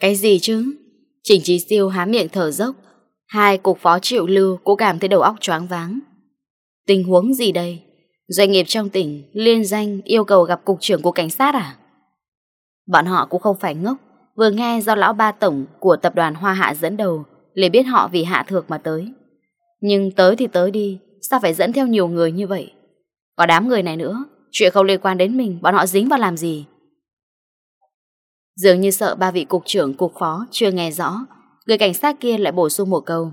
Cái gì chứ? Trình Trí Siêu há miệng thở dốc. Hai cục phó triệu lưu cũng cảm thấy đầu óc choáng váng. Tình huống gì đây? Doanh nghiệp trong tỉnh liên danh yêu cầu gặp cục trưởng của cảnh sát à? Bọn họ cũng không phải ngốc. Vừa nghe do lão ba tổng của tập đoàn Hoa Hạ dẫn đầu liền biết họ vì hạ thược mà tới. Nhưng tới thì tới đi, sao phải dẫn theo nhiều người như vậy? Có đám người này nữa, chuyện không liên quan đến mình, bọn họ dính vào làm gì? Dường như sợ ba vị cục trưởng cục phó chưa nghe rõ, người cảnh sát kia lại bổ sung một câu.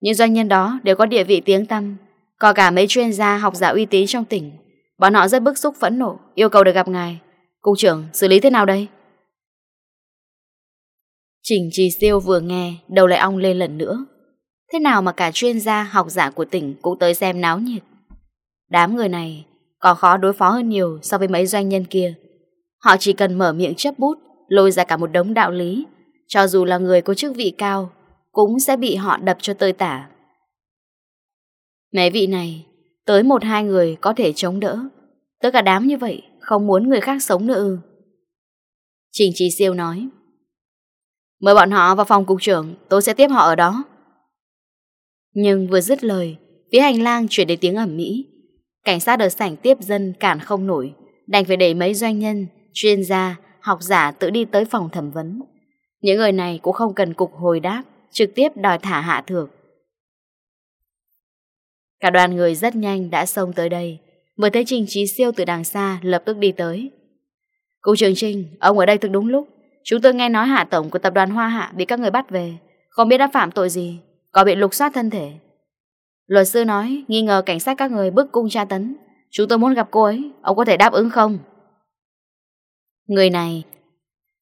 Những doanh nhân đó đều có địa vị tiếng tăm, có cả mấy chuyên gia học giả uy tín trong tỉnh. Bọn họ rất bức xúc phẫn nộ, yêu cầu được gặp ngài. Cục trưởng, xử lý thế nào đây? Trình Trì Siêu vừa nghe, đầu lại ong lên lần nữa. Thế nào mà cả chuyên gia học giả của tỉnh cũng tới xem náo nhiệt. Đám người này có khó đối phó hơn nhiều so với mấy doanh nhân kia. Họ chỉ cần mở miệng chấp bút, lôi ra cả một đống đạo lý. Cho dù là người có chức vị cao, cũng sẽ bị họ đập cho tơi tả. Mấy vị này, tới một hai người có thể chống đỡ. Tới cả đám như vậy, không muốn người khác sống nữa. Trình Trí Siêu nói. Mời bọn họ vào phòng cục trưởng, tôi sẽ tiếp họ ở đó. Nhưng vừa dứt lời, phía hành lang chuyển đến tiếng ẩm mỹ. Cảnh sát ở sảnh tiếp dân cản không nổi, đành phải để mấy doanh nhân chuyên gia, học giả tự đi tới phòng thẩm vấn. Những người này cũng không cần cục hồi đáp, trực tiếp đòi thả hạ thược. Cả đoàn người rất nhanh đã xông tới đây, vừa thấy Trình Trí Siêu từ đằng xa lập tức đi tới. Cụ Trường Trinh, ông ở đây thực đúng lúc. Chúng tôi nghe nói hạ tổng của tập đoàn Hoa Hạ bị các người bắt về, không biết đã phạm tội gì, có bị lục soát thân thể. Luật sư nói, nghi ngờ cảnh sát các người bức cung tra tấn. Chúng tôi muốn gặp cô ấy, ông có thể đáp ứng không? Người này.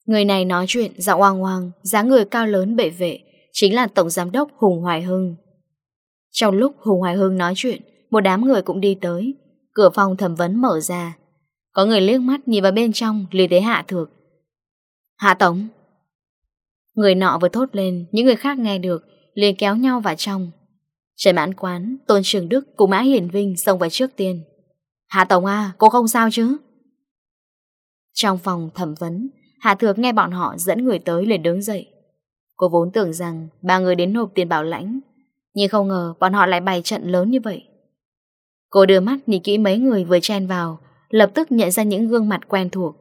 Người này nói chuyện dạo oang oang dáng người cao lớn bệ vệ Chính là Tổng Giám đốc Hùng Hoài Hưng. Trong lúc Hùng Hoài Hưng nói chuyện Một đám người cũng đi tới. Cửa phòng thẩm vấn mở ra. Có người liếc mắt nhìn vào bên trong liền thấy Hạ Thược. Hạ tổng. Người nọ vừa thốt lên Những người khác nghe được liền kéo nhau vào trong. Trần Mãn Quán, Tôn Trường Đức cùng Mã Hiển Vinh xông vào trước tiên. Hạ Tổng à, cô không sao chứ? Trong phòng thẩm vấn, Hạ Thược nghe bọn họ dẫn người tới liền đứng dậy. Cô vốn tưởng rằng ba người đến nộp tiền bảo lãnh, nhưng không ngờ bọn họ lại bày trận lớn như vậy. Cô đưa mắt nhìn kỹ mấy người vừa chen vào, lập tức nhận ra những gương mặt quen thuộc.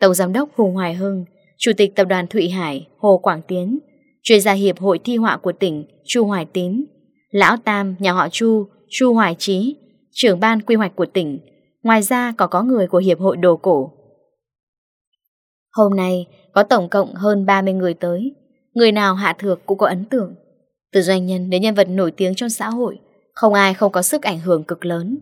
Tổng giám đốc Hùng Hoài Hưng, Chủ tịch Tập đoàn Thụy Hải Hồ Quảng Tiến, chuyên gia hiệp hội thi họa của tỉnh Chu Hoài Tín, Lão Tam nhà họ Chu, Chu Hoài Chí trưởng ban quy hoạch của tỉnh, ngoài ra còn có người của Hiệp hội Đồ Cổ Hôm nay có tổng cộng hơn 30 người tới. Người nào hạ thược cũng có ấn tượng. Từ doanh nhân đến nhân vật nổi tiếng trong xã hội, Không ai không có sức ảnh hưởng cực lớn.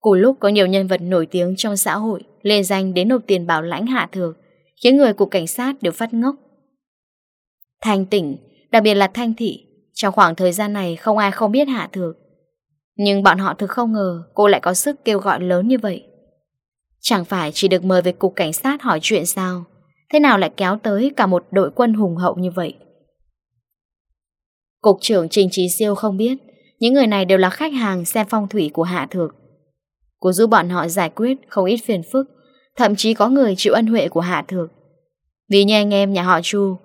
Cùng lúc có nhiều nhân vật nổi tiếng trong xã hội lên danh đến nộp tiền bảo lãnh hạ thược, Khiến người của cảnh sát đều phát ngốc. Thanh tỉnh Đặc biệt là thanh thị, Trong khoảng thời gian này không ai không biết hạ thược. Nhưng bọn họ thực không ngờ cô lại có sức kêu gọi lớn như vậy. Chẳng phải chỉ được mời về cục cảnh sát hỏi chuyện sao? Thế nào lại kéo tới cả một đội quân hùng hậu như vậy? Cục trưởng Trình Trí Siêu không biết. Những người này đều là khách hàng xem phong thủy của Hạ Thược. Cô giúp bọn họ giải quyết không ít phiền phức, Thậm chí có người chịu ân huệ của Hạ Thược. Vì như anh em nhà họ Chu,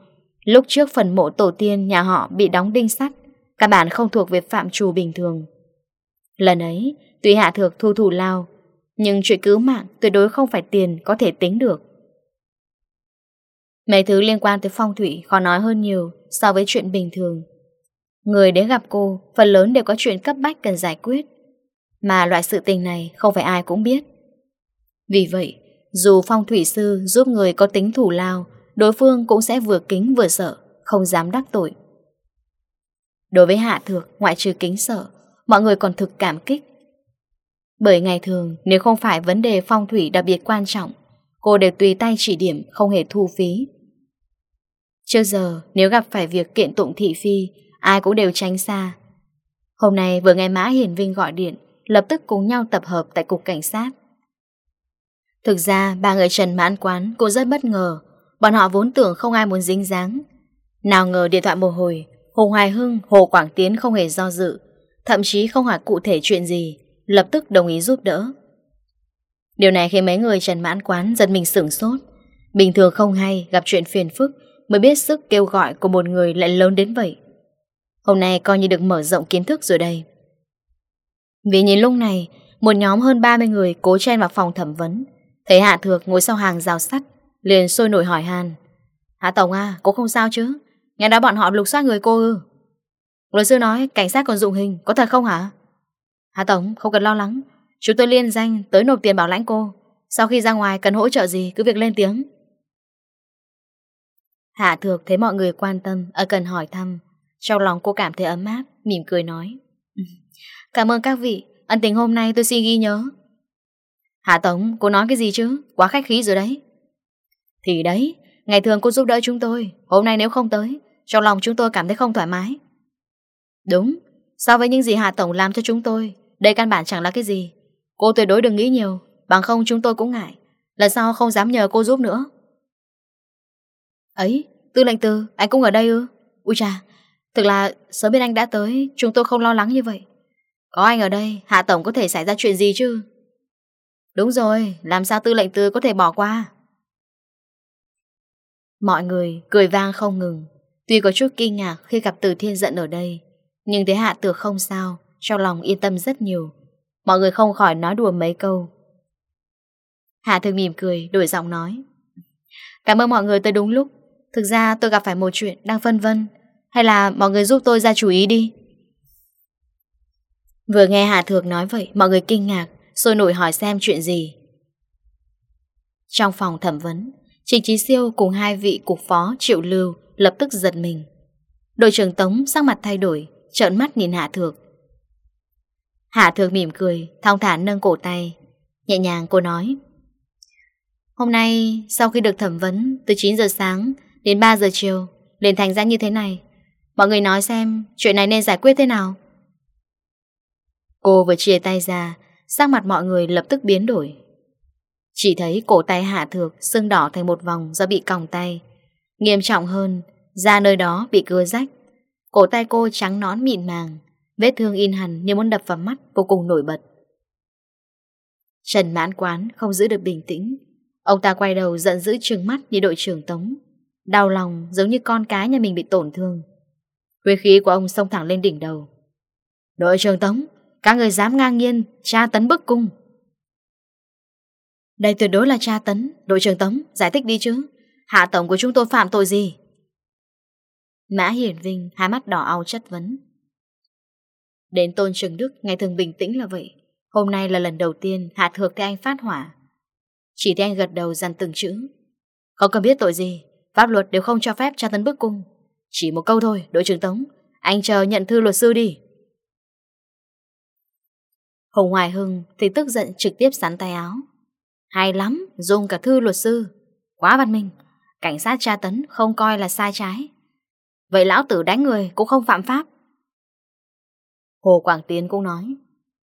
Lúc trước phần mộ tổ tiên nhà họ bị đóng đinh sắt, Các bạn không thuộc về phạm trù bình thường. Lần ấy, Tuy Hạ Thược thu thủ lao nhưng chuyện cứu mạng tuyệt đối không phải tiền có thể tính được. Mấy thứ liên quan tới phong thủy khó nói hơn nhiều so với chuyện bình thường. Người đến gặp cô phần lớn đều có chuyện cấp bách cần giải quyết. Mà loại sự tình này không phải ai cũng biết. Vì vậy, dù phong thủy sư giúp người có tính thủ lao Đối phương cũng sẽ vừa kính vừa sợ, không dám đắc tội. Đối với Hạ Thược, ngoại trừ kính sợ, mọi người còn thực cảm kích bởi ngày thường nếu không phải vấn đề phong thủy đặc biệt quan trọng Cô đều tùy tay chỉ điểm không hề thu phí. Trước giờ nếu gặp phải việc kiện tụng thị phi Ai cũng đều tránh xa. Hôm nay vừa nghe Mã Hiển Vinh gọi điện Lập tức cùng nhau tập hợp tại cục cảnh sát. Thực ra ba người Trần Mãn Quán cô rất bất ngờ. Bọn họ vốn tưởng không ai muốn dính dáng. Nào ngờ điện thoại một hồi Hùng Hoài Hưng, Hồ Quảng Tiến không hề do dự Thậm chí không hỏi cụ thể chuyện gì lập tức đồng ý giúp đỡ. Điều này khiến mấy người trần mãn quán giật mình sửng sốt. Bình thường không hay gặp chuyện phiền phức mới biết sức kêu gọi của một người lại lớn đến vậy. Hôm nay coi như được mở rộng kiến thức rồi đây. Vì nhìn lúc này, một nhóm hơn 30 người cố chen vào phòng thẩm vấn. Thấy Hạ Thược ngồi sau hàng rào sắt, liền sôi nổi hỏi Hàn. Hạ Tổng à, cô không sao chứ? Nghe đó bọn họ lục soát người cô ư? Luật sư nói cảnh sát còn dụng hình, có thật không hả? Hạ Tổng, không cần lo lắng. Chúng tôi liên danh tới nộp tiền bảo lãnh cô. Sau khi ra ngoài, cần hỗ trợ gì, cứ việc lên tiếng. Hạ Thược thấy mọi người quan tâm Ở cần hỏi thăm. Trong lòng cô cảm thấy ấm áp, Mỉm cười nói. Cảm ơn các vị. Ân tình hôm nay tôi xin ghi nhớ. Hạ Tổng, cô nói cái gì chứ? Quá khách khí rồi đấy. Thì đấy, Ngày thường cô giúp đỡ chúng tôi. Hôm nay nếu không tới, Trong lòng chúng tôi cảm thấy không thoải mái. Đúng. So với những gì Hạ Tổng làm cho chúng tôi đây căn bản chẳng là cái gì. Cô tuyệt đối đừng nghĩ nhiều. Bằng không chúng tôi cũng ngại. Lần sau không dám nhờ cô giúp nữa. Ấy, tư lệnh tư, anh cũng ở đây ư? Úi trà, thực là sớm bên anh đã tới Chúng tôi không lo lắng như vậy. Có anh ở đây, Hạ Tổng có thể xảy ra chuyện gì chứ? Đúng rồi, làm sao tư lệnh tư có thể bỏ qua? Mọi người cười vang không ngừng. Tuy có chút kinh ngạc khi gặp Từ Thiên giận ở đây Nhưng thế Hạ Tược không sao. Trong lòng yên tâm rất nhiều. Mọi người không khỏi nói đùa mấy câu. Hà Thư mỉm cười, Đổi giọng nói. Cảm ơn mọi người tới đúng lúc. Thực ra tôi gặp phải một chuyện đang phân vân. Hay là mọi người giúp tôi ra chú ý đi? Vừa nghe Hà Thược nói vậy, Mọi người kinh ngạc Rồi nổi hỏi xem chuyện gì. Trong phòng thẩm vấn, Trình Trí Siêu cùng hai vị cục phó Triệu Lưu lập tức giật mình. Đội trưởng Tống sắc mặt thay đổi, Trợn mắt nhìn Hạ Thược. Hạ thược mỉm cười, thong thả nâng cổ tay. Nhẹ nhàng cô nói. Hôm nay, sau khi được thẩm vấn, từ 9 giờ sáng đến 3 giờ chiều, liền thành ra như thế này. Mọi người nói xem, chuyện này nên giải quyết thế nào? Cô vừa chia tay ra, sang mặt mọi người lập tức biến đổi. Chỉ thấy cổ tay hạ thược sưng đỏ thành một vòng do bị còng tay. Nghiêm trọng hơn, da nơi đó bị cưa rách. Cổ tay cô trắng nón mịn màng, Vết thương in hẳn nếu muốn đập vào mắt vô cùng nổi bật. Trần mãn quán không giữ được bình tĩnh. Ông ta quay đầu giận dữ trừng mắt như đội trưởng Tống. Đau lòng giống như con cái nhà mình bị tổn thương. Huyết khí của ông xông thẳng lên đỉnh đầu. Đội trưởng Tống, các người dám ngang nhiên, tra tấn bức cung. Đây tuyệt đối là tra tấn. Đội trưởng Tống, giải thích đi chứ. Hạ tổng của chúng tôi phạm tội gì? Mã Hiển Vinh, hai mắt đỏ ao chất vấn. Đến Tôn Trường Đức ngày thường bình tĩnh là vậy. Hôm nay là lần đầu tiên Hạ Thược thấy anh phát hỏa. Chỉ thấy anh gật đầu dằn từng chữ. Không cần biết tội gì? Pháp luật đều không cho phép tra tấn bức cung. Chỉ một câu thôi, đội trưởng Tống. Anh chờ nhận thư luật sư đi. Hồng Hoài Hưng thì tức giận trực tiếp sắn tay áo. Hay lắm, Dùng cả thư luật sư. Quá văn minh. Cảnh sát tra tấn không coi là sai trái. Vậy lão tử đánh người cũng không phạm pháp. Hồ Quảng Tiến cũng nói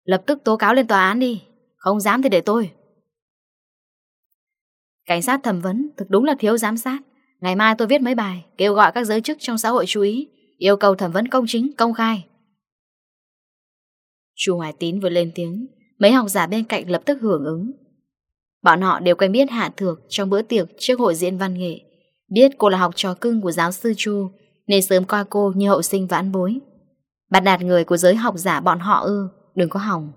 Lập tức tố cáo lên tòa án đi Không dám thì để tôi. Cảnh sát thẩm vấn Thực đúng là thiếu giám sát. Ngày mai tôi viết mấy bài Kêu gọi các giới chức trong xã hội chú ý Yêu cầu thẩm vấn công chính, công khai. Chu Hoài Tín vừa lên tiếng Mấy học giả bên cạnh lập tức hưởng ứng. Bọn họ đều quen biết Hạ Thược Trong bữa tiệc trước hội diễn văn nghệ. Biết cô là học trò cưng của giáo sư Chu Nên sớm coi cô như hậu sinh vãn bối. Bắt đạt người của giới học giả bọn họ ư, đừng có hỏng.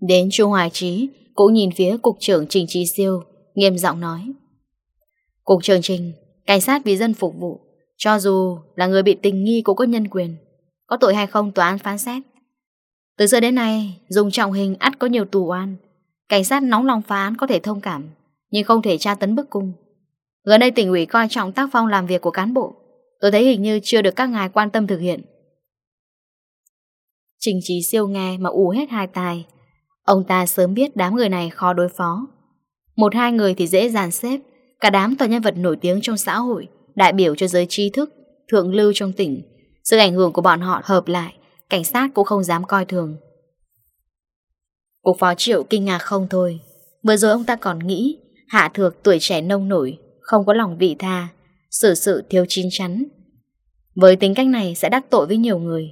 Đến Chu Hoài Trí, cũng nhìn phía Cục trưởng Trình Trí Siêu, nghiêm giọng nói. Cục trưởng Trình, cảnh sát vì dân phục vụ, cho dù là người bị tình nghi cũng có nhân quyền, có tội hay không tòa án phán xét. Từ giờ đến nay, dùng trọng hình ắt có nhiều tù oan. Cảnh sát nóng lòng phá án có thể thông cảm, nhưng không thể tra tấn bức cung. Gần đây tỉnh ủy coi trọng tác phong làm việc của cán bộ. Tôi thấy hình như chưa được các ngài quan tâm thực hiện. Trình trí siêu nghe mà ù hết hai tài Ông ta sớm biết đám người này khó đối phó. Một hai người thì dễ dàn xếp. Cả đám toàn nhân vật nổi tiếng trong xã hội, Đại biểu cho giới trí thức, Thượng lưu trong tỉnh. Sự ảnh hưởng của bọn họ hợp lại, Cảnh sát cũng không dám coi thường. Cục phó triệu kinh ngạc không thôi. Vừa rồi ông ta còn nghĩ, Hạ thược tuổi trẻ nông nổi, Không có lòng vị tha Sự sự thiếu chín chắn. Với tính cách này sẽ đắc tội với nhiều người.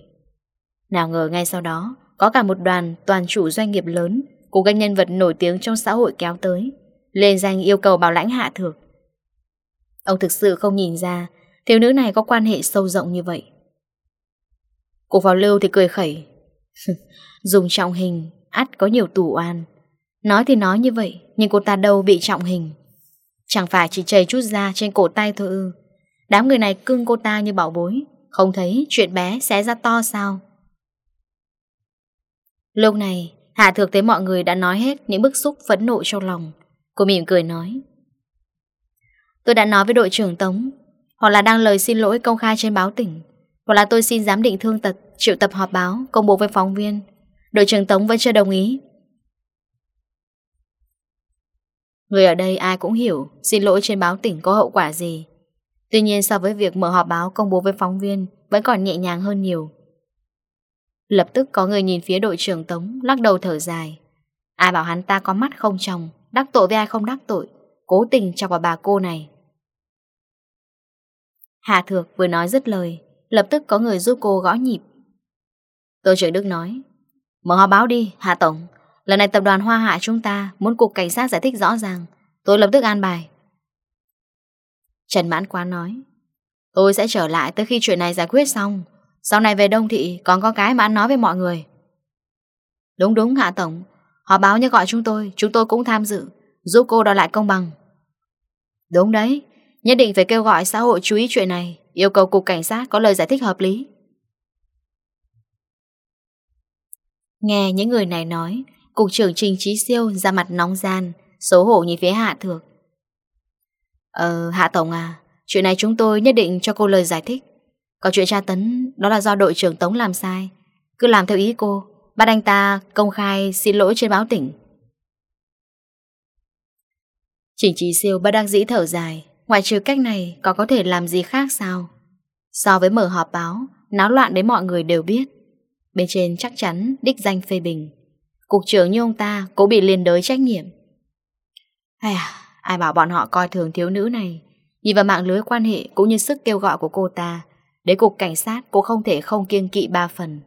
Nào ngờ ngay sau đó, có cả một đoàn toàn chủ doanh nghiệp lớn cùng các nhân vật nổi tiếng trong xã hội kéo tới, lên danh yêu cầu bảo lãnh hạ thược. Ông thực sự không nhìn ra thiếu nữ này có quan hệ sâu rộng như vậy. Cục vào lưu thì cười khẩy. Dùng trọng hình, ắt có nhiều tủ oan. Nói thì nói như vậy, nhưng cô ta đâu bị trọng hình. Chẳng phải chỉ chảy chút da trên cổ tay thôi ư. Đám người này cưng cô ta như bảo bối, không thấy chuyện bé sẽ ra to sao. Lúc này, Hạ Thược thấy mọi người đã nói hết những bức xúc phẫn nộ trong lòng. Cô mỉm cười nói. Tôi đã nói với đội trưởng Tống, hoặc là đang lời xin lỗi công khai trên báo tỉnh, hoặc là tôi xin giám định thương tật, triệu tập họp báo, công bố với phóng viên. Đội trưởng Tống vẫn chưa đồng ý. Người ở đây ai cũng hiểu xin lỗi trên báo tỉnh có hậu quả gì. Tuy nhiên so với việc mở họp báo công bố với phóng viên vẫn còn nhẹ nhàng hơn nhiều. Lập tức có người nhìn phía đội trưởng Tống Lắc đầu thở dài. Ai bảo hắn ta có mắt không trong Đắc tội với ai không đắc tội Cố tình chọc vào bà cô này. Hà Thược vừa nói dứt lời Lập tức có người giúp cô gõ nhịp. Tôi trưởng Đức nói Mở họ báo đi, hà Tổng. Lần này tập đoàn Hoa Hạ chúng ta Muốn cục cảnh sát giải thích rõ ràng. Tôi lập tức an bài. Trần Mãn Quán nói Tôi sẽ trở lại tới khi chuyện này giải quyết xong. Sau này về Đông Thị còn có cái mà anh nói với mọi người. Đúng đúng Hạ Tổng, họ báo như gọi chúng tôi, chúng tôi cũng tham dự, giúp cô đòi lại công bằng. Đúng đấy, nhất định phải kêu gọi xã hội chú ý chuyện này, yêu cầu Cục Cảnh sát có lời giải thích hợp lý. Nghe những người này nói, Cục trưởng Trình Trí Siêu ra mặt nóng gian, xấu hổ nhìn phía Hạ Thược. Ờ, Hạ Tổng à, chuyện này chúng tôi nhất định cho cô lời giải thích. Còn chuyện tra tấn, Đó là do đội trưởng Tống làm sai. Cứ làm theo ý cô, Bắt anh ta công khai xin lỗi trên báo tỉnh. Chỉnh trí siêu bắt đắc dĩ thở dài. Ngoài trừ cách này Còn có thể làm gì khác sao? So với mở họp báo, Náo loạn đến mọi người đều biết. Bên trên chắc chắn đích danh phê bình. Cục trưởng như ông ta cũng bị liên đới trách nhiệm. À Ai bảo bọn họ coi thường thiếu nữ này? Nhìn vào mạng lưới quan hệ cũng như sức kêu gọi của cô ta Đến cục cảnh sát cũng không thể không kiên kỵ ba phần.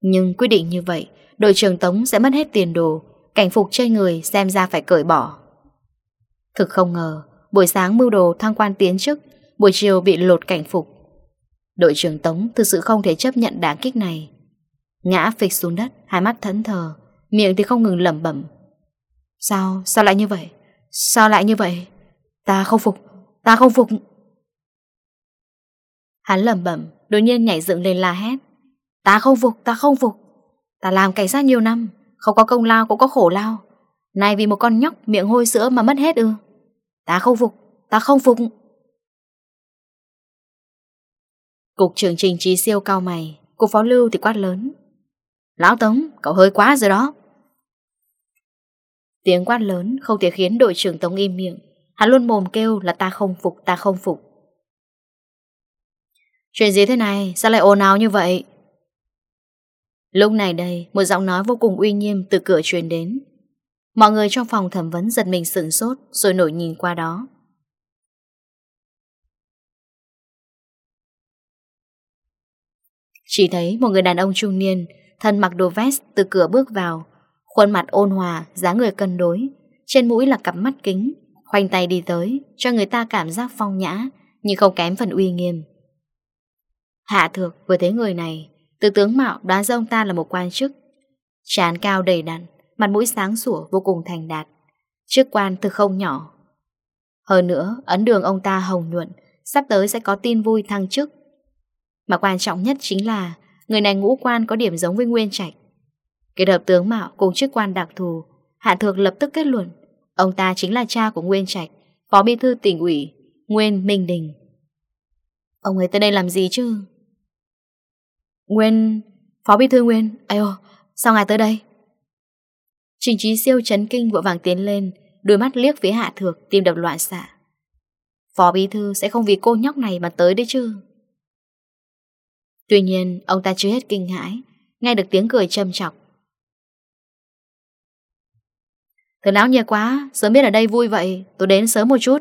Nhưng quyết định như vậy Đội trưởng Tống sẽ mất hết tiền đồ Cảnh phục chơi người xem ra phải cởi bỏ. Thực không ngờ Buổi sáng mưu đồ thăng quan tiến chức Buổi chiều bị lột cảnh phục. Đội trưởng Tống thực sự không thể chấp nhận đá kích này. Ngã phịch xuống đất Hai mắt thẫn thờ Miệng thì không ngừng lẩm bẩm. Sao, sao lại như vậy? Sao lại như vậy? Ta không phục, ta không phục. Hắn lầm bẩm Đột nhiên nhảy dựng lên la hét. Ta không phục, ta không phục. Ta làm cảnh sát nhiều năm Không có công lao cũng có khổ lao. Này vì một con nhóc miệng hôi sữa mà mất hết ư. Ta không phục, ta không phục. Cục trưởng trình trí siêu cao mày Cục phó lưu thì quát lớn. Lão Tống, cậu hơi quá rồi đó. Tiếng quát lớn không thể khiến đội trưởng Tống im miệng. Hắn luôn mồm kêu là ta không phục, ta không phục. Chuyện gì thế này? Sao lại ồn ào như vậy? Lúc này đây, một giọng nói vô cùng uy nghiêm từ cửa truyền đến. Mọi người trong phòng thẩm vấn giật mình sửng sốt rồi nổi nhìn qua đó. Chỉ thấy một người đàn ông trung niên, thân mặc đồ vest từ cửa bước vào, khuôn mặt ôn hòa, dáng người cân đối, trên mũi là cặp mắt kính, khoanh tay đi tới, cho người ta cảm giác phong nhã, nhưng không kém phần uy nghiêm. Hạ thược vừa thấy người này, Từ tướng mạo đoán ra ông ta là một quan chức. Trán cao đầy đặn, Mặt mũi sáng sủa vô cùng thành đạt. Chức quan từ không nhỏ. Hơn nữa, ấn đường ông ta hồng nhuận, Sắp tới sẽ có tin vui thăng chức. Mà quan trọng nhất chính là, Người này ngũ quan có điểm giống với Nguyên Trạch. Kết hợp tướng mạo cùng chức quan đặc thù, Hạ thược lập tức kết luận, Ông ta chính là cha của Nguyên Trạch, Phó bí thư tỉnh ủy, Nguyên Minh Đình. Ông ấy tới đây làm gì chứ? Nguyên, Phó Bí Thư Nguyên, ai ô, sao ngài tới đây? Trình trí siêu chấn kinh vội vàng tiến lên, đôi mắt liếc phía hạ thược, tim đập loạn xạ. Phó Bí Thư sẽ không vì cô nhóc này mà tới đấy chứ. Tuy nhiên, ông ta chưa hết kinh hãi, nghe được tiếng cười châm chọc. Thật náo nhiệt quá, sớm biết ở đây vui vậy, tôi đến sớm một chút.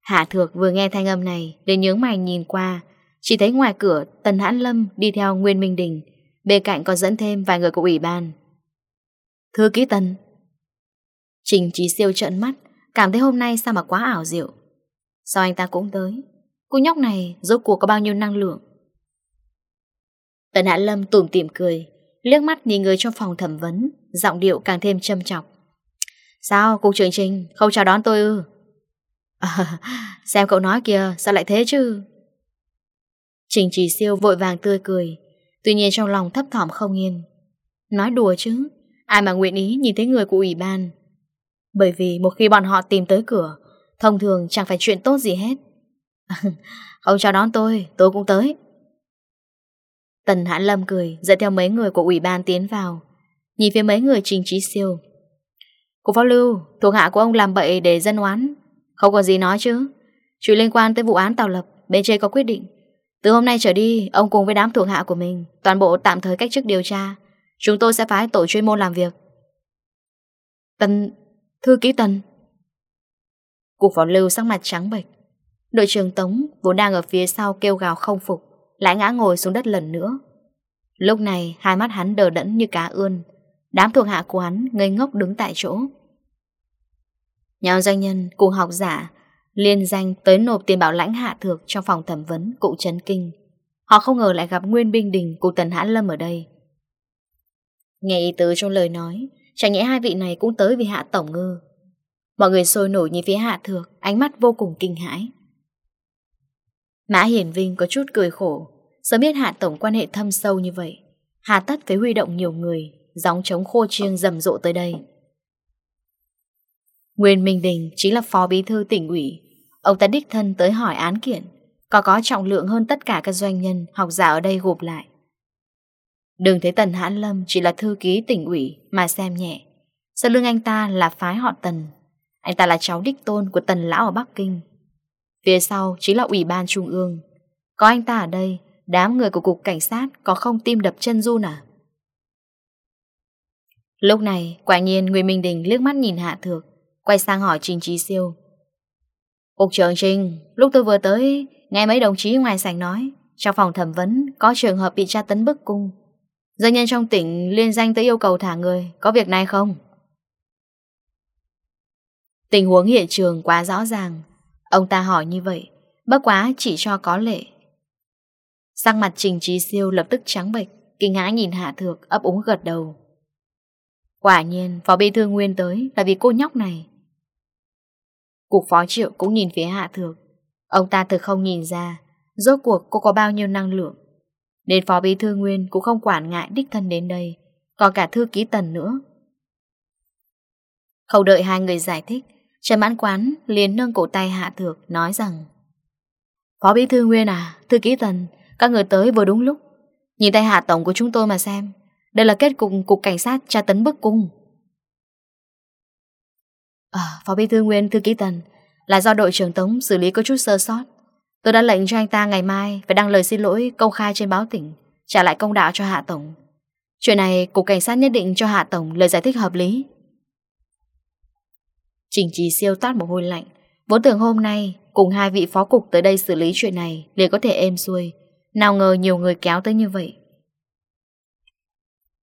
Hạ thược vừa nghe thanh âm này, để nhướng mày nhìn qua, chỉ thấy ngoài cửa, Tần Hãn Lâm đi theo Nguyên Minh Đình, Bên cạnh còn dẫn thêm vài người của ủy ban. Thư ký Tần. Trình trí siêu trợn mắt, Cảm thấy hôm nay sao mà quá ảo diệu. Sao anh ta cũng tới? Cô nhóc này rốt cuộc có bao nhiêu năng lượng? Tần Hãn Lâm tủm tỉm cười, Liếc mắt nhìn người trong phòng thẩm vấn, Giọng điệu càng thêm châm chọc. Sao, cục trưởng trình, không chào đón tôi ư? À, xem cậu nói kìa, sao lại thế chứ? Trình Chỉ Siêu vội vàng tươi cười, Tuy nhiên trong lòng thấp thỏm không yên. Nói đùa chứ, Ai mà nguyện ý nhìn thấy người của ủy ban? Bởi vì một khi bọn họ tìm tới cửa, Thông thường chẳng phải chuyện tốt gì hết. Không chào đón tôi Tôi cũng tới. Tần Hãn Lâm cười, Dẫn theo mấy người của ủy ban tiến vào. Nhìn phía mấy người trình trí siêu. Cô Phó Lưu, Thuộc hạ của ông làm bậy để dân oán. Không có gì nói chứ. Chuyện liên quan tới vụ án Tàu Lập, Bên trên có quyết định. Từ hôm nay trở đi, ông cùng với đám thuộc hạ của mình, toàn bộ tạm thời cách chức điều tra. Chúng tôi sẽ phái tổ chuyên môn làm việc. Tần, thư ký Tần. Cục phó lưu sắc mặt trắng bệch. Đội trưởng Tống vốn đang ở phía sau kêu gào không phục, lại ngã ngồi xuống đất lần nữa. Lúc này, hai mắt hắn đờ đẫn như cá ươn. Đám thuộc hạ của hắn ngây ngốc đứng tại chỗ. Nhóm doanh nhân cùng học giả Liên danh tới nộp tiền bảo lãnh hạ thược cho phòng thẩm vấn cụ Trấn kinh. Họ không ngờ lại gặp Nguyên Binh Đình cụ Tần Hãn Lâm ở đây. Nghe ý tứ trong lời nói, chẳng nhẽ hai vị này cũng tới vì hạ tổng ngư. Mọi người sôi nổi nhìn phía hạ thược, ánh mắt vô cùng kinh hãi. Mã Hiển Vinh có chút cười khổ, sớm biết hạ tổng quan hệ thâm sâu như vậy. Hà tất phải huy động nhiều người, gióng trống khô chiêng rầm rộ tới đây. Nguyên Minh Đình chính là phó bí thư tỉnh ủy. Ông ta đích thân tới hỏi án kiện, có có trọng lượng hơn tất cả các doanh nhân, học giả ở đây gộp lại. Đừng thấy Tần Hãn Lâm chỉ là thư ký tỉnh ủy mà xem nhẹ. Sau lưng anh ta là phái họ Tần. Anh ta là cháu đích tôn của Tần Lão ở Bắc Kinh. Phía sau chính là Ủy ban Trung ương. Có anh ta ở đây, đám người của Cục Cảnh sát có không tim đập chân run à? Lúc này, quả nhiên người Minh Đình liếc mắt nhìn Hạ Thược. Quay sang hỏi Trình Trí Siêu. Cục trưởng Trình Lúc tôi vừa tới, Nghe mấy đồng chí ngoài sảnh nói, Trong phòng thẩm vấn có trường hợp bị tra tấn bức cung. Doanh nhân trong tỉnh liên danh tới yêu cầu thả người, Có việc này không? Tình huống hiện trường quá rõ ràng. Ông ta hỏi như vậy, Bất quá chỉ cho có lệ. Sang mặt Trình Trí Siêu lập tức trắng bệch, Kinh hãi nhìn Hạ Thược, ấp úng gật đầu. Quả nhiên, Phó Bí Thư Nguyên tới Là vì cô nhóc này. Cục phó triệu cũng nhìn phía hạ thược. Ông ta thực không nhìn ra Rốt cuộc cô có bao nhiêu năng lượng. Nên phó bí thư Nguyên cũng không quản ngại đích thân đến đây, Còn cả thư ký tần nữa. Không đợi hai người giải thích, Trần mãn quán liền nâng cổ tay hạ thược Nói rằng, Phó bí thư Nguyên à Thư ký tần, Các người tới vừa đúng lúc. Nhìn tay hạ tổng của chúng tôi mà xem, Đây là kết cục cục cảnh sát tra tấn bức cung. À, Phó Bí Thư Nguyên thư ký Tần là do đội trưởng Tống xử lý có chút sơ sót. Tôi đã lệnh cho anh ta ngày mai phải đăng lời xin lỗi công khai trên báo tỉnh, trả lại công đạo cho Hạ Tổng. Chuyện này, Cục Cảnh sát nhất định cho Hạ Tổng lời giải thích hợp lý. Trình trì siêu toát mồ hôi lạnh. Vốn tưởng hôm nay, cùng hai vị phó cục tới đây xử lý chuyện này để có thể êm xuôi. Nào ngờ nhiều người kéo tới như vậy.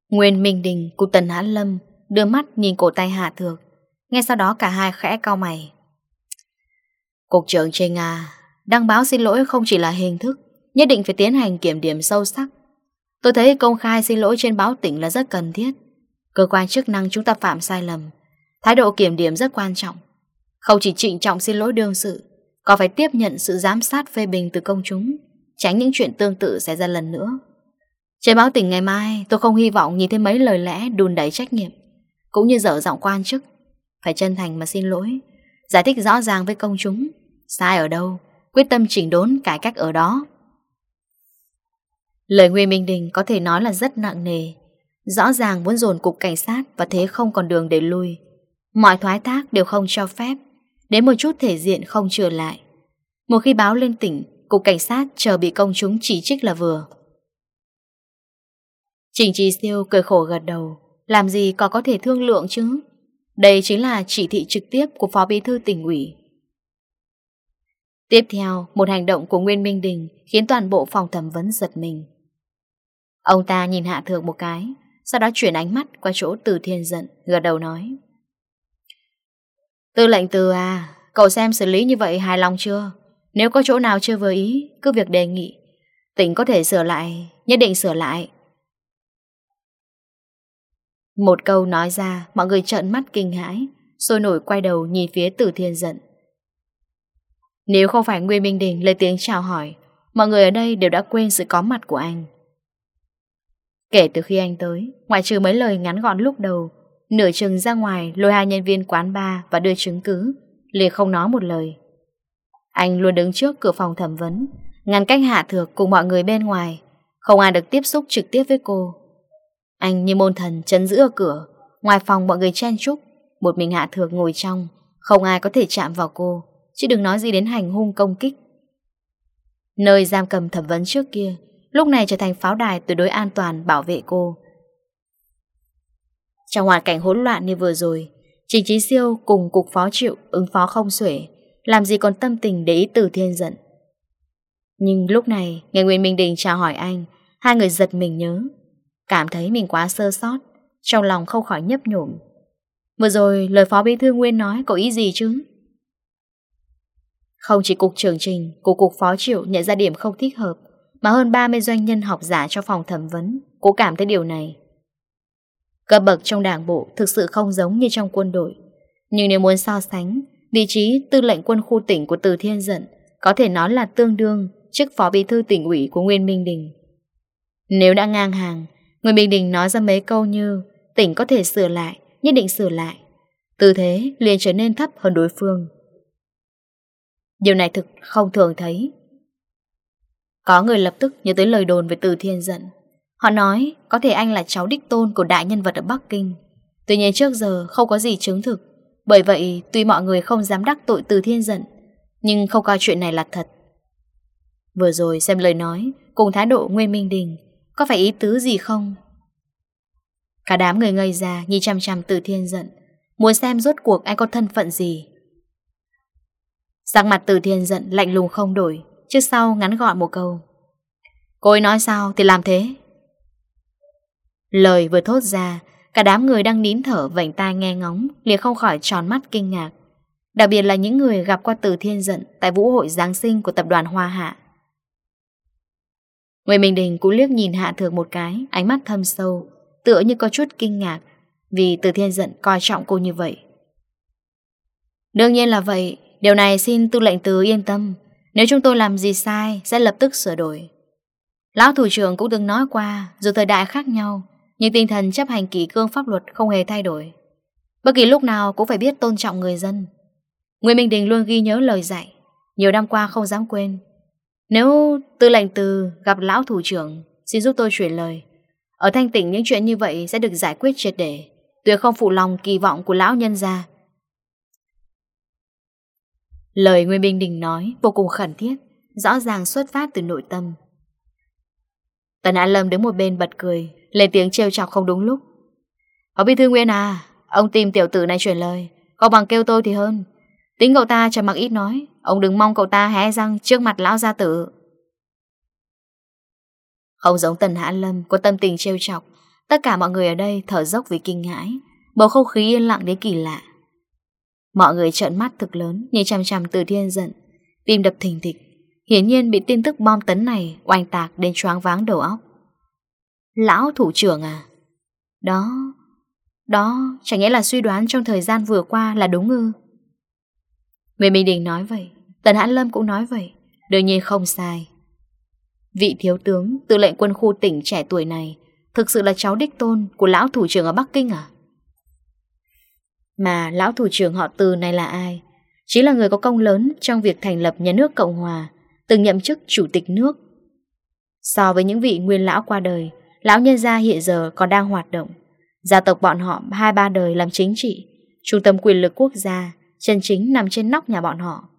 Nguyên Minh Đình, Cục Tần Hãn Lâm, đưa mắt nhìn cổ tay Hạ Thược. Ngay sau đó cả hai khẽ cao mày. Cục trưởng Trê Nga Đăng báo xin lỗi không chỉ là hình thức, Nhất định phải tiến hành kiểm điểm sâu sắc. Tôi thấy công khai xin lỗi trên báo tỉnh là rất cần thiết. Cơ quan chức năng chúng ta phạm sai lầm, Thái độ kiểm điểm rất quan trọng. Không chỉ trịnh trọng xin lỗi đương sự, Còn phải tiếp nhận sự giám sát phê bình từ công chúng, Tránh những chuyện tương tự xảy ra lần nữa. Trên báo tỉnh ngày mai, Tôi không hy vọng nhìn thấy mấy lời lẽ đùn đẩy trách nhiệm, Cũng như dở giọng quan chức. Phải chân thành mà xin lỗi. Giải thích rõ ràng với công chúng. Sai ở đâu? Quyết tâm chỉnh đốn cải cách ở đó. Lời Nguyên Minh Đình có thể nói là rất nặng nề. Rõ ràng muốn dồn cục cảnh sát Và thế không còn đường để lui Mọi thoái thác đều không cho phép. Đến một chút thể diện không trừ lại. Một khi báo lên tỉnh, Cục cảnh sát chờ bị công chúng chỉ trích là vừa. Trình Trì Siêu cười khổ gật đầu. Làm gì có có thể thương lượng chứ? Đây chính là chỉ thị trực tiếp của Phó Bí Thư tỉnh ủy. Tiếp theo, một hành động của Nguyên Minh Đình khiến toàn bộ phòng thẩm vấn giật mình. Ông ta nhìn Hạ Thược một cái, sau đó chuyển ánh mắt qua chỗ Từ Thiên giận, gật đầu nói. Tư lệnh Từ à, cậu xem xử lý như vậy hài lòng chưa? Nếu có chỗ nào chưa vừa ý, cứ việc đề nghị. Tỉnh có thể sửa lại, nhất định sửa lại. Một câu nói ra, mọi người trợn mắt kinh hãi, rồi nổi quay đầu nhìn phía Tử Thiên giận. Nếu không phải Nguyên Minh Đình lời tiếng chào hỏi, mọi người ở đây đều đã quên sự có mặt của anh. Kể từ khi anh tới, ngoại trừ mấy lời ngắn gọn lúc đầu, nửa chừng ra ngoài lôi hai nhân viên quán bar và đưa chứng cứ, liền không nói một lời. Anh luôn đứng trước cửa phòng thẩm vấn, ngăn cách hạ thược cùng mọi người bên ngoài, không ai được tiếp xúc trực tiếp với cô. Anh như môn thần chấn giữ ở cửa, Ngoài phòng mọi người chen chúc. Một mình Hạ Thược ngồi trong, Không ai có thể chạm vào cô, Chứ đừng nói gì đến hành hung công kích. Nơi giam cầm thẩm vấn trước kia, Lúc này trở thành pháo đài tuyệt đối an toàn bảo vệ cô. Trong hoàn cảnh hỗn loạn như vừa rồi, Trình Trí Siêu cùng cục phó chịu ứng phó không xuể, Làm gì còn tâm tình để ý từ thiên giận Nhưng lúc này, Nghe Nguyên Minh Đình chào hỏi anh, Hai người giật mình nhớ. Cảm thấy mình quá sơ sót, Trong lòng không khỏi nhấp nhổm Vừa rồi lời phó bí thư Nguyên nói có ý gì chứ? Không chỉ cục trưởng trình cục cục phó triệu nhận ra điểm không thích hợp, Mà hơn 30 doanh nhân học giả cho phòng thẩm vấn Cũng cảm thấy điều này. Cấp bậc trong đảng bộ Thực sự không giống như trong quân đội, Nhưng nếu muốn so sánh, Vị trí tư lệnh quân khu tỉnh của Từ Thiên Dận Có thể nói là tương đương Chức phó bí thư tỉnh ủy của Nguyên Minh Đình. Nếu đã ngang hàng Người Bình Đình nói ra mấy câu như tỉnh có thể sửa lại, nhất định sửa lại. từ thế liền trở nên thấp hơn đối phương. Điều này thực không thường thấy. Có người lập tức nhớ tới lời đồn về Từ Thiên Dận. Họ nói có thể anh là cháu đích tôn của đại nhân vật ở Bắc Kinh. Tuy nhiên trước giờ không có gì chứng thực. Bởi vậy tuy mọi người không dám đắc tội Từ Thiên Dận, nhưng không coi chuyện này là thật. Vừa rồi xem lời nói, cùng thái độ Nguyên Minh Đình có phải ý tứ gì không? Cả đám người ngây ra, nhìn chằm chằm từ thiên giận Muốn xem rốt cuộc anh có thân phận gì. Sắc mặt từ thiên giận lạnh lùng không đổi Trước sau ngắn gọn một câu. Cô ấy nói sao thì làm thế? Lời vừa thốt ra, Cả đám người đang nín thở, vảnh tai nghe ngóng, liền không khỏi tròn mắt kinh ngạc. Đặc biệt là những người gặp qua từ thiên giận Tại vũ hội Giáng sinh của tập đoàn Hoa Hạ. Nguyễn Minh Đình cũng liếc nhìn Hạ Thược một cái, ánh mắt thâm sâu, tựa như có chút kinh ngạc, vì từ thiên Dận coi trọng cô như vậy. Đương nhiên là vậy, điều này xin tư lệnh Từ yên tâm, nếu chúng tôi làm gì sai sẽ lập tức sửa đổi. Lão thủ trưởng cũng từng nói qua, dù thời đại khác nhau, nhưng tinh thần chấp hành kỷ cương pháp luật không hề thay đổi. Bất kỳ lúc nào cũng phải biết tôn trọng người dân. Nguyễn Minh Đình luôn ghi nhớ lời dạy, nhiều năm qua không dám quên. Nếu tư lệnh từ gặp lão thủ trưởng, xin giúp tôi chuyển lời. Ở thanh tỉnh những chuyện như vậy sẽ được giải quyết triệt để, tuyệt không phụ lòng kỳ vọng của lão nhân gia. Lời Nguyên Bình Đình nói vô cùng khẩn thiết, rõ ràng xuất phát từ nội tâm. Tần An Lâm đứng một bên bật cười, lên tiếng trêu chọc không đúng lúc. Ở bí thư Nguyên à, ông tìm tiểu tử này chuyển lời, không bằng kêu tôi thì hơn, Tính cậu ta trầm mặc ít nói. Ông đừng mong cậu ta hé răng trước mặt lão gia tử. Không giống Tần Hạ Lâm, Có tâm tình trêu chọc. Tất cả mọi người ở đây thở dốc vì kinh ngãi Bầu không khí yên lặng đến kỳ lạ. Mọi người trợn mắt thực lớn, Nhìn chằm chằm từ thiên giận. Tim đập thình thịch. Hiển nhiên bị tin tức bom tấn này Oanh tạc đến choáng váng đầu óc. Lão thủ trưởng à? Đó. Đó, chẳng nghĩa là suy đoán trong thời gian vừa qua là đúng ư? Nguyễn Minh Đình nói vậy, Tần Hãn Lâm cũng nói vậy, Đương nhiên không sai. Vị thiếu tướng, tư lệnh quân khu tỉnh trẻ tuổi này, Thực sự là cháu đích tôn Của lão thủ trưởng ở Bắc Kinh à? Mà lão thủ trưởng họ từ này là ai? Chính là người có công lớn Trong việc thành lập nhà nước Cộng Hòa, Từng nhậm chức chủ tịch nước. So với những vị nguyên lão qua đời, Lão nhân gia hiện giờ còn đang hoạt động. Gia tộc bọn họ hai ba đời làm chính trị, Trung tâm quyền lực quốc gia Chân chính nằm trên nóc nhà bọn họ.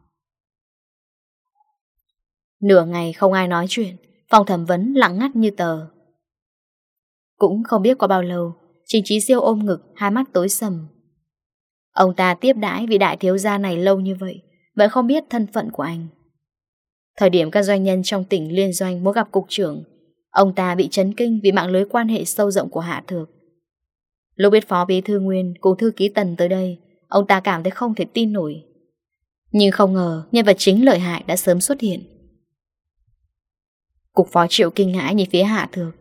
Nửa ngày không ai nói chuyện, Phòng thẩm vấn lặng ngắt như tờ. Cũng không biết qua bao lâu, Trình trí siêu ôm ngực, Hai mắt tối sầm. Ông ta tiếp đãi vị đại thiếu gia này lâu như vậy, Vẫn không biết thân phận của anh. Thời điểm các doanh nhân trong tỉnh liên doanh muốn gặp cục trưởng, Ông ta bị chấn kinh vì mạng lưới quan hệ sâu rộng của Hạ Thược. Lúc biết phó bí thư Nguyên cùng thư ký Tần tới đây Ông ta cảm thấy không thể tin nổi. Nhưng không ngờ Nhân vật chính lợi hại đã sớm xuất hiện. Cục phó triệu kinh ngãi nhìn phía hạ thược.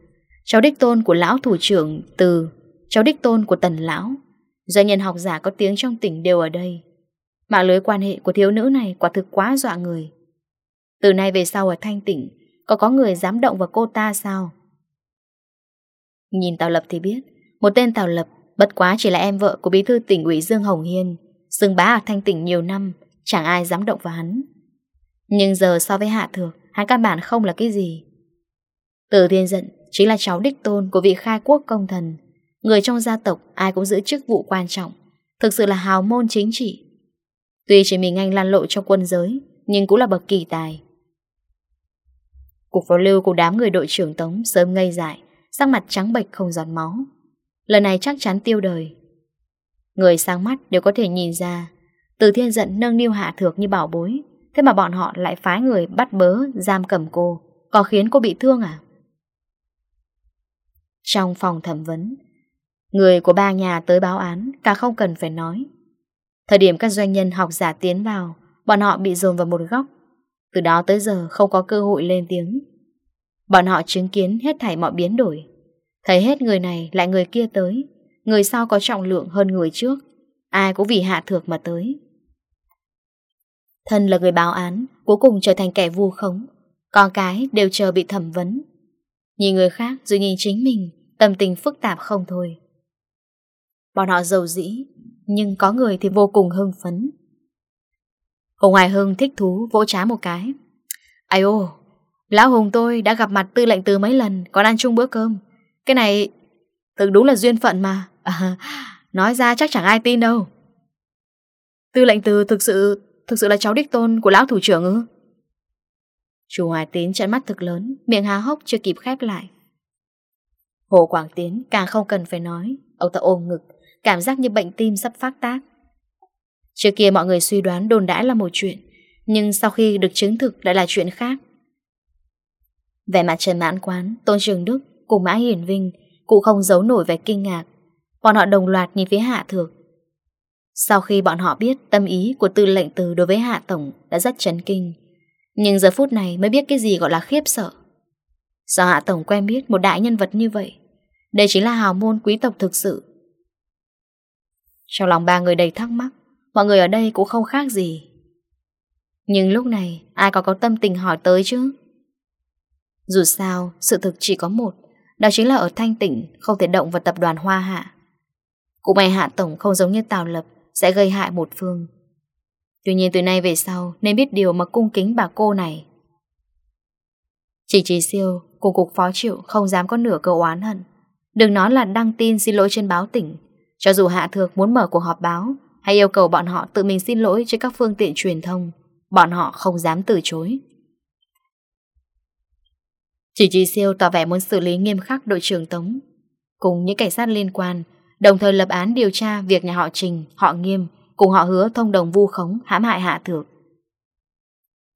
Cháu đích tôn của lão thủ trưởng Từ Cháu đích tôn của tần lão. Doanh nhân học giả có tiếng trong tỉnh đều ở đây. Mạng lưới quan hệ của thiếu nữ này Quả thực quá dọa người. Từ nay về sau ở thanh tỉnh Có có người dám động vào cô ta sao? Nhìn Tào Lập thì biết, Một tên Tào Lập Bất quá chỉ là em vợ của bí thư tỉnh ủy Dương Hồng Hiên Dương bá ở thanh tỉnh nhiều năm, Chẳng ai dám động vào hắn. Nhưng giờ so với Hạ Thược, Hắn căn bản không là cái gì. Từ thiên giận, chính là cháu đích tôn Của vị khai quốc công thần. Người trong gia tộc, ai cũng giữ chức vụ quan trọng, Thực sự là hào môn chính trị. Tuy chỉ mình anh lan lộ trong quân giới, Nhưng cũng là bậc kỳ tài. Cục vào lưu của đám người đội trưởng tống Sớm ngây dại, Sắc mặt trắng bệch không giọt máu. Lần này chắc chắn tiêu đời. Người sáng mắt đều có thể nhìn ra, Từ thiên giận nâng niu hạ thược như bảo bối, Thế mà bọn họ lại phái người bắt bớ, Giam cầm cô, Có khiến cô bị thương à? Trong phòng thẩm vấn, Người của ba nhà tới báo án Cả không cần phải nói. Thời điểm các doanh nhân học giả tiến vào, Bọn họ bị dồn vào một góc. Từ đó tới giờ không có cơ hội lên tiếng. Bọn họ chứng kiến hết thảy mọi biến đổi. Thấy hết người này, lại người kia tới. Người sau có trọng lượng hơn người trước. Ai cũng vì hạ thược mà tới. Thân là người báo án, Cuối cùng trở thành kẻ vu khống. Con cái đều chờ bị thẩm vấn. Nhìn người khác rồi nhìn chính mình, Tâm tình phức tạp không thôi. Bọn họ giàu dĩ, Nhưng có người thì vô cùng hưng phấn. Hùng Hoài Hưng thích thú, vỗ trá một cái. Ây ô, Lão Hùng tôi đã gặp mặt tư lệnh từ mấy lần, Còn ăn chung bữa cơm. Cái này thực đúng là duyên phận mà. À, Nói ra chắc chẳng ai tin đâu. Tư lệnh từ thực sự Thực sự là cháu đích tôn của lão thủ trưởng ư? Chú Hoài Tín trận mắt thực lớn Miệng há hốc chưa kịp khép lại. Hồ Quảng Tiến càng không cần phải nói Ông ta ôm ngực Cảm giác như bệnh tim sắp phát tác. Trước kia mọi người suy đoán đồn đãi là một chuyện Nhưng sau khi được chứng thực lại là chuyện khác. Về mặt trần mãn quán Tôn Trường Đức cùng Mã Hiển Vinh cũng không giấu nổi vẻ kinh ngạc. Bọn họ đồng loạt nhìn phía Hạ Thược. Sau khi bọn họ biết tâm ý của tư lệnh từ đối với Hạ Tổng đã rất chấn kinh. Nhưng giờ phút này mới biết cái gì gọi là khiếp sợ. Do Hạ Tổng quen biết một đại nhân vật như vậy. Đây chính là hào môn quý tộc thực sự. Trong lòng ba người đầy thắc mắc, mọi người ở đây cũng không khác gì. Nhưng lúc này ai có có tâm tình hỏi tới chứ? Dù sao, sự thực chỉ có một đó chính là ở Thanh Tỉnh Không thể động vào tập đoàn Hoa Hạ. Cụ mày Hạ Tổng không giống như Tào Lập, Sẽ gây hại một phương. Tuy nhiên từ nay về sau, Nên biết điều mà cung kính bà cô này. Chỉ trí siêu, Cùng cục phó chịu, không dám có nửa câu oán hận. Đừng nói là đăng tin xin lỗi trên báo tỉnh. Cho dù Hạ Thược muốn mở cuộc họp báo, Hay yêu cầu bọn họ tự mình xin lỗi Trên các phương tiện truyền thông, Bọn họ không dám từ chối. Chỉ Chí Siêu tỏ vẻ muốn xử lý nghiêm khắc đội trưởng Tống cùng những cảnh sát liên quan, đồng thời lập án điều tra việc nhà họ Trình, họ Nghiêm cùng họ Hứa thông đồng vu khống hãm hại Hạ Thược.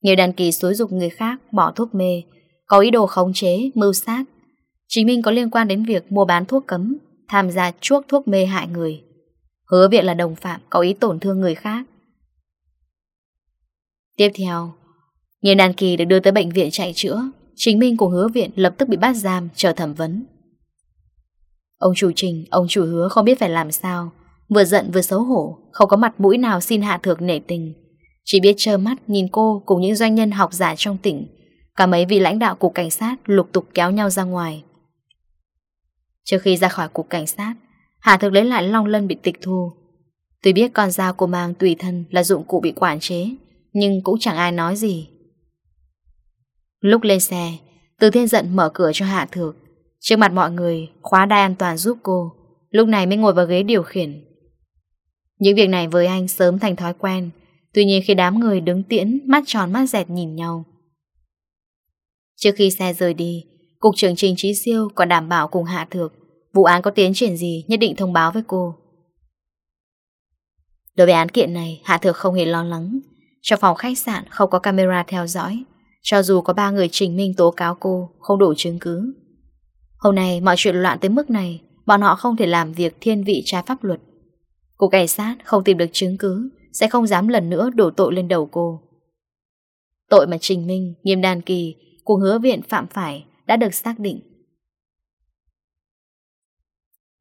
Nhiều đàn kỳ xúi dục người khác bỏ thuốc mê, có ý đồ khống chế, mưu sát. Chính Minh có liên quan đến việc mua bán thuốc cấm, tham gia chuốc thuốc mê hại người. Hứa viện là đồng phạm có ý tổn thương người khác. Tiếp theo, nhiều đàn kỳ được đưa tới bệnh viện chạy chữa Chính Minh của hứa viện lập tức bị bắt giam chờ thẩm vấn. Ông chủ trình, ông chủ hứa không biết phải làm sao. Vừa giận vừa xấu hổ, không có mặt mũi nào xin hạ thược nể tình. Chỉ biết trơ mắt nhìn cô cùng những doanh nhân học giả trong tỉnh. Cả mấy vị lãnh đạo cục cảnh sát lục tục kéo nhau ra ngoài. Trước khi ra khỏi cục cảnh sát, Hạ Thực lấy lại long lân bị tịch thu. Tuy biết con dao cô mang tùy thân là dụng cụ bị quản chế, nhưng cũng chẳng ai nói gì. Lúc lên xe, từ thiên giận mở cửa cho Hạ Thược. Trước mặt mọi người, khóa đai an toàn giúp cô. Lúc này mới ngồi vào ghế điều khiển. Những việc này với anh sớm thành thói quen. Tuy nhiên khi đám người đứng tiễn, mắt tròn mắt dẹt nhìn nhau. Trước khi xe rời đi, Cục trưởng Trình Trí Siêu còn đảm bảo cùng Hạ Thược. Vụ án có tiến triển gì nhất định thông báo với cô. Đối với án kiện này, Hạ Thược không hề lo lắng. Trong phòng khách sạn không có camera theo dõi. Cho dù có ba người trình minh tố cáo cô Không đủ chứng cứ. Hôm nay mọi chuyện loạn tới mức này Bọn họ không thể làm việc thiên vị trái pháp luật. Cục cảnh sát không tìm được chứng cứ Sẽ không dám lần nữa đổ tội lên đầu cô. Tội mà Trình Minh, Nghiêm Đàn Kỳ Cùng hứa viện phạm phải Đã được xác định.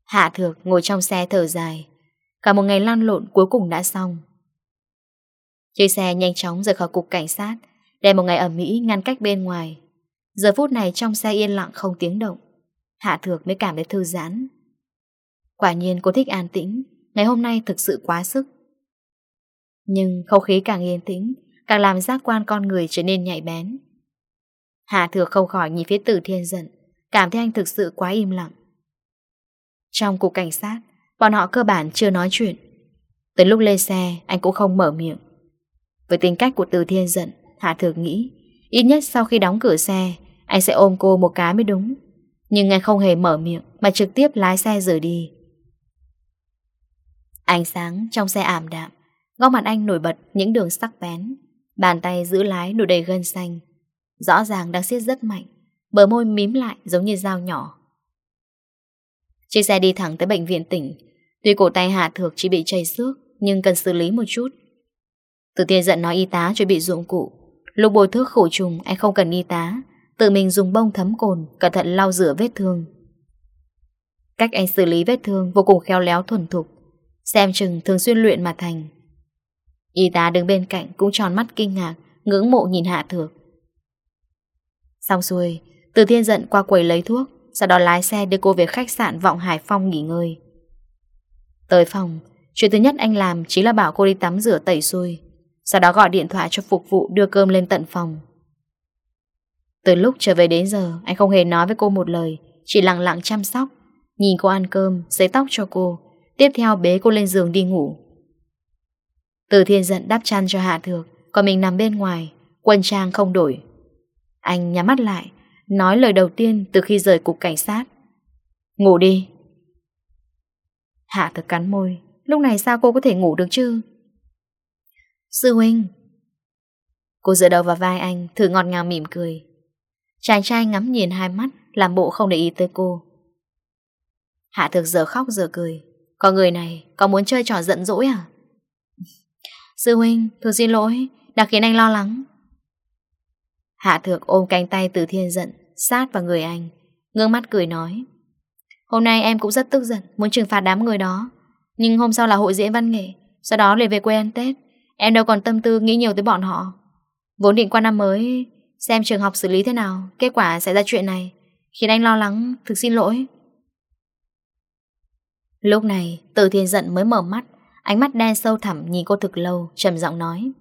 Hạ thược ngồi trong xe thở dài. Cả một ngày lan lộn cuối cùng đã xong. Chơi xe nhanh chóng rời khỏi cục cảnh sát Đêm một ngày ở Mỹ ngăn cách bên ngoài. Giờ phút này trong xe yên lặng không tiếng động. Hạ thược mới cảm thấy thư giãn. Quả nhiên cô thích an tĩnh, Ngày hôm nay thực sự quá sức. Nhưng không khí càng yên tĩnh, Càng làm giác quan con người trở nên nhạy bén. Hạ thược không khỏi nhìn phía tử thiên giận Cảm thấy anh thực sự quá im lặng. Trong cục cảnh sát, Bọn họ cơ bản chưa nói chuyện. Tới lúc lên xe, Anh cũng không mở miệng. Với tính cách của từ thiên giận Hạ Thược nghĩ, ít nhất sau khi đóng cửa xe, anh sẽ ôm cô một cái mới đúng. Nhưng anh không hề mở miệng mà trực tiếp lái xe rời đi. Ánh sáng trong xe ảm đạm, góc mặt anh nổi bật những đường sắc bén, bàn tay giữ lái nổi đầy gân xanh. Rõ ràng đang siết rất mạnh, bờ môi mím lại giống như dao nhỏ. Chiếc xe đi thẳng tới bệnh viện tỉnh, tuy cổ tay Hạ Thược chỉ bị chảy xước nhưng cần xử lý một chút. Từ tiên giận nói y tá chuẩn bị dụng cụ Lúc bồi thước khổ trùng, anh không cần y tá. Tự mình dùng bông thấm cồn, Cẩn thận lau rửa vết thương. Cách anh xử lý vết thương vô cùng khéo léo thuần thục. Xem chừng thường xuyên luyện mà thành. Y tá đứng bên cạnh cũng tròn mắt kinh ngạc, Ngưỡng mộ nhìn hạ thược. Xong xuôi, Từ thiên giận qua quầy lấy thuốc, Sau đó lái xe đưa cô về khách sạn Vọng Hải Phong nghỉ ngơi. Tới phòng, Chuyện thứ nhất anh làm chính là bảo cô đi tắm rửa tẩy xuôi. Sau đó gọi điện thoại cho phục vụ đưa cơm lên tận phòng. Từ lúc trở về đến giờ Anh không hề nói với cô một lời Chỉ lặng lặng chăm sóc Nhìn cô ăn cơm, sấy tóc cho cô. Tiếp theo bế cô lên giường đi ngủ. Từ thiên giận đắp chăn cho Hạ Thược Còn mình nằm bên ngoài Quân trang không đổi. Anh nhắm mắt lại Nói lời đầu tiên từ khi rời cục cảnh sát. Ngủ đi. Hạ Thược cắn môi Lúc này sao cô có thể ngủ được chứ? Sư huynh. Cô dựa đầu vào vai anh, Thử ngọt ngào mỉm cười. Chàng trai ngắm nhìn hai mắt, Làm bộ không để ý tới cô. Hạ thực giờ khóc giờ cười. Có người này, có muốn chơi trò giận dỗi à? Sư huynh thưa xin lỗi, Đã khiến anh lo lắng. Hạ thược ôm cánh tay từ thiên giận, Sát vào người anh Ngương mắt cười nói. Hôm nay em cũng rất tức giận, Muốn trừng phạt đám người đó. Nhưng hôm sau là hội diễn văn nghệ, Sau đó lại về quê ăn Tết. Em đâu còn tâm tư nghĩ nhiều tới bọn họ. Vốn định qua năm mới, Xem trường học xử lý thế nào, Kết quả xảy ra chuyện này, Khiến anh lo lắng, Thực xin lỗi. Lúc này, Từ thiên giận mới mở mắt, Ánh mắt đen sâu thẳm nhìn cô thực lâu, trầm giọng nói.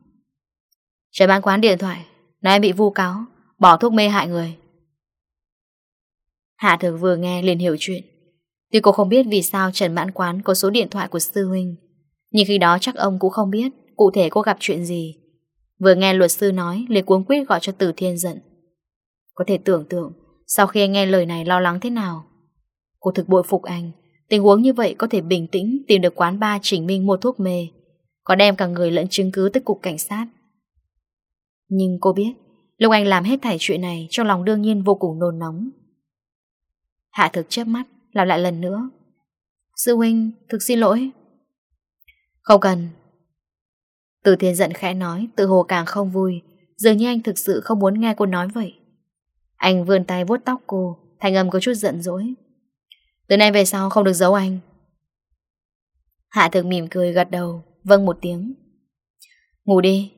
Trời bán quán điện thoại, Nói em bị vu cáo, Bỏ thuốc mê hại người. Hạ thực vừa nghe liền hiểu chuyện. Tuy cô không biết vì sao Trần Mãn Quán có số điện thoại của sư huynh, Nhưng khi đó chắc ông cũng không biết cụ thể cô gặp chuyện gì. Vừa nghe luật sư nói, liền cuống quyết gọi cho Từ Thiên giận. Có thể tưởng tượng, sau khi nghe lời này lo lắng thế nào. Cô thực bội phục anh, tình huống như vậy có thể bình tĩnh tìm được quán ba chỉnh minh mua thuốc mê, có đem cả người lẫn chứng cứ tới cục cảnh sát. Nhưng cô biết, lúc anh làm hết thảy chuyện này trong lòng đương nhiên vô cùng nôn nóng. Hạ thực chớp mắt, làm lại lần nữa. Sư huynh, thực xin lỗi. Không cần, từ thiên giận khẽ nói, Tự hồ càng không vui. Dường như anh thực sự không muốn nghe cô nói vậy. Anh vươn tay vuốt tóc cô Thành âm có chút giận dỗi. Từ nay về sau không được giấu anh. Hạ thực mỉm cười gật đầu Vâng một tiếng. Ngủ đi.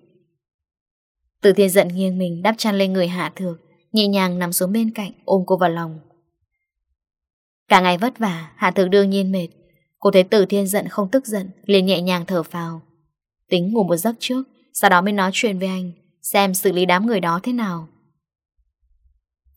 Từ thiên giận nghiêng mình đắp chăn lên người hạ thược Nhẹ nhàng nằm xuống bên cạnh, Ôm cô vào lòng. Cả ngày vất vả, Hạ thược đương nhiên mệt. Cô thấy từ thiên giận không tức giận, liền nhẹ nhàng thở phào. Tính ngủ một giấc trước Sau đó mới nói chuyện với anh Xem xử lý đám người đó thế nào.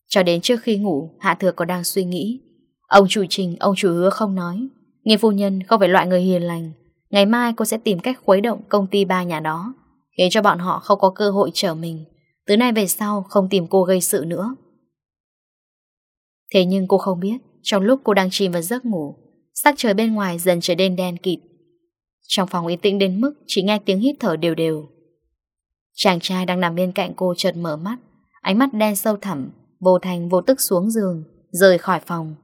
Cho đến trước khi ngủ Hạ thừa còn đang suy nghĩ. Ông chủ trình, ông chủ hứa không nói. Nghe phu nhân không phải loại người hiền lành Ngày mai cô sẽ tìm cách khuấy động công ty ba nhà đó Khiến cho bọn họ không có cơ hội trở mình. Từ nay về sau không tìm cô gây sự nữa. Thế nhưng cô không biết Trong lúc cô đang chìm vào giấc ngủ Sắc trời bên ngoài dần trở nên đen kịt. Trong phòng yên tĩnh đến mức chỉ nghe tiếng hít thở đều đều. Chàng trai đang nằm bên cạnh cô chợt mở mắt, ánh mắt đen sâu thẳm, vô thành vô tức xuống giường, rời khỏi phòng.